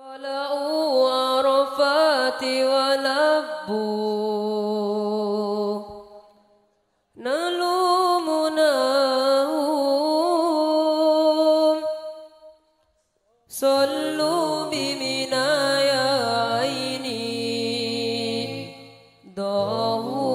طلعوا عرفات ولبوا. نلومناهم صلوا بمنا يا عيني. ضاعوا